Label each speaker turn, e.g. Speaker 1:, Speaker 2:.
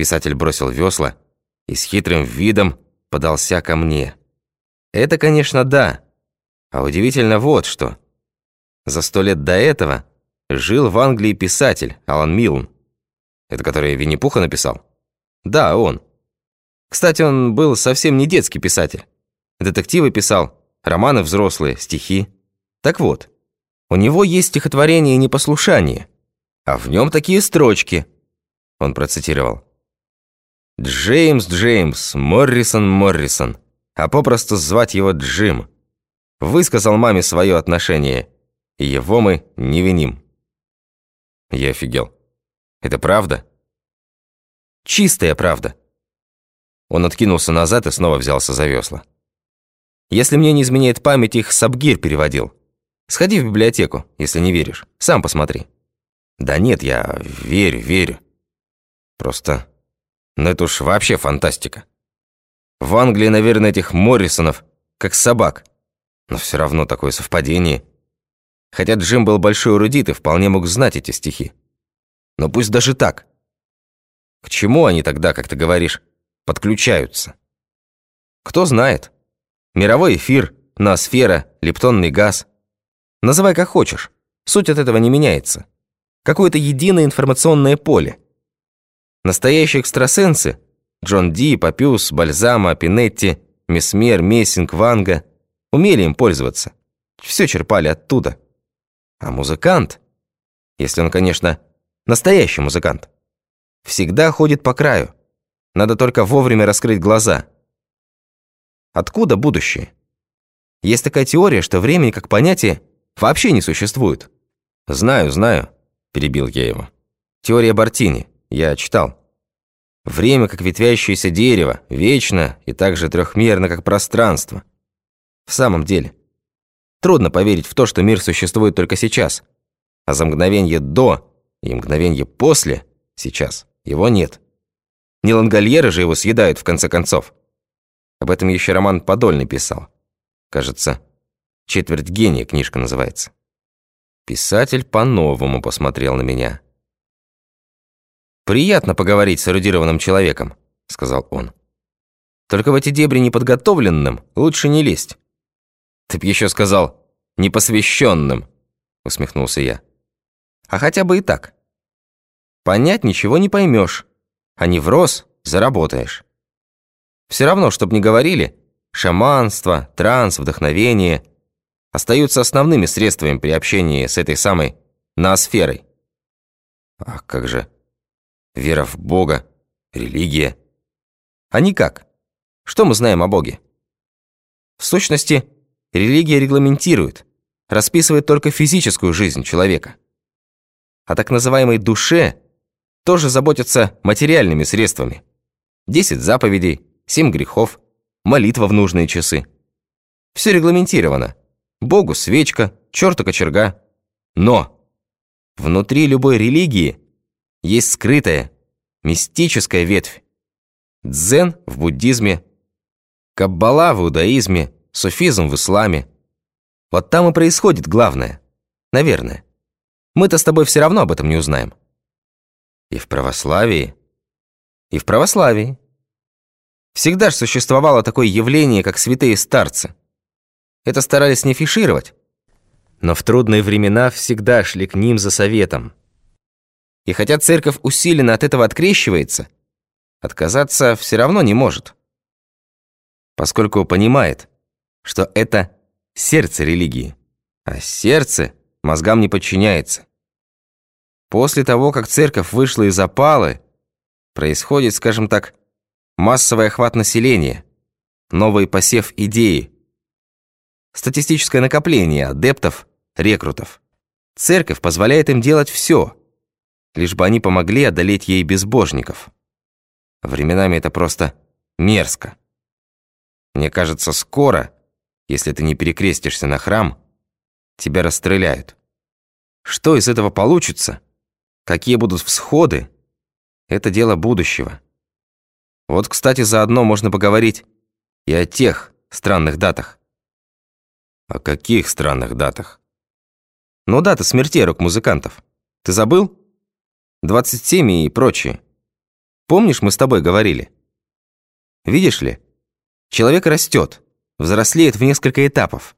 Speaker 1: Писатель бросил весла и с хитрым видом подался ко мне. Это, конечно, да. А удивительно вот что. За сто лет до этого жил в Англии писатель Алан Милн. Это который Винни-Пуха написал? Да, он. Кстати, он был совсем не детский писатель. Детективы писал, романы взрослые, стихи. Так вот, у него есть стихотворение «Непослушание», а в нем такие строчки. Он процитировал. «Джеймс, Джеймс, Моррисон, Моррисон, а попросту звать его Джим. Высказал маме свое отношение, его мы не виним». Я офигел. «Это правда?» «Чистая правда». Он откинулся назад и снова взялся за весла. «Если мне не изменяет память, их Сабгир переводил. Сходи в библиотеку, если не веришь. Сам посмотри». «Да нет, я верю, верю. Просто... Ну это уж вообще фантастика. В Англии, наверное, этих Моррисонов как собак. Но все равно такое совпадение. Хотя Джим был большой эрудит и вполне мог знать эти стихи. Но пусть даже так. К чему они тогда, как ты говоришь, подключаются? Кто знает. Мировой эфир, ноосфера, лептонный газ. Называй как хочешь. Суть от этого не меняется. Какое-то единое информационное поле. Настоящие экстрасенсы – Джон Ди, Папюс, Бальзама, Пинетти, Месмер, Мессинг, Ванга – умели им пользоваться. Все черпали оттуда. А музыкант, если он, конечно, настоящий музыкант, всегда ходит по краю. Надо только вовремя раскрыть глаза. Откуда будущее? Есть такая теория, что времени как понятие вообще не существует. Знаю, знаю, перебил я его. Теория Бартини. Я читал. Время, как ветвящееся дерево, вечно и так же трехмерно, как пространство. В самом деле, трудно поверить в то, что мир существует только сейчас, а за мгновение до и мгновение после сейчас его нет. Не лангольеры же его съедают, в конце концов. Об этом еще Роман Подольный писал. Кажется, «Четверть гения» книжка называется. Писатель по-новому посмотрел на меня. «Приятно поговорить с эрудированным человеком», — сказал он. «Только в эти дебри неподготовленным лучше не лезть». «Ты б еще сказал, непосвященным», — усмехнулся я. «А хотя бы и так. Понять ничего не поймешь, а не врос заработаешь. Все равно, чтоб не говорили, шаманство, транс, вдохновение остаются основными средствами при общении с этой самой ноосферой. Ах, как же Вера в Бога, религия. А никак. Что мы знаем о Боге? В сущности, религия регламентирует, расписывает только физическую жизнь человека. О так называемой душе тоже заботятся материальными средствами. Десять заповедей, семь грехов, молитва в нужные часы. Все регламентировано. Богу свечка, черту кочерга. Но внутри любой религии есть скрытая, мистическая ветвь. Дзен в буддизме, каббала в иудаизме, суфизм в исламе. Вот там и происходит главное. Наверное. Мы-то с тобой все равно об этом не узнаем. И в православии. И в православии. Всегда же существовало такое явление, как святые старцы. Это старались не фишировать. Но в трудные времена всегда шли к ним за советом. И хотя церковь усиленно от этого открещивается, отказаться все равно не может. Поскольку понимает, что это сердце религии, а сердце мозгам не подчиняется. После того, как церковь вышла из опалы, происходит, скажем так, массовый охват населения, новый посев идеи, статистическое накопление адептов, рекрутов. Церковь позволяет им делать все – лишь бы они помогли одолеть ей безбожников. Временами это просто мерзко. Мне кажется, скоро, если ты не перекрестишься на храм, тебя расстреляют. Что из этого получится? Какие будут всходы? Это дело будущего. Вот, кстати, заодно можно поговорить и о тех странных датах. О каких странных датах? Ну, даты смертей рок-музыкантов. Ты забыл? 27 и прочее. Помнишь, мы с тобой говорили? Видишь ли, человек растет, взрослеет в несколько этапов.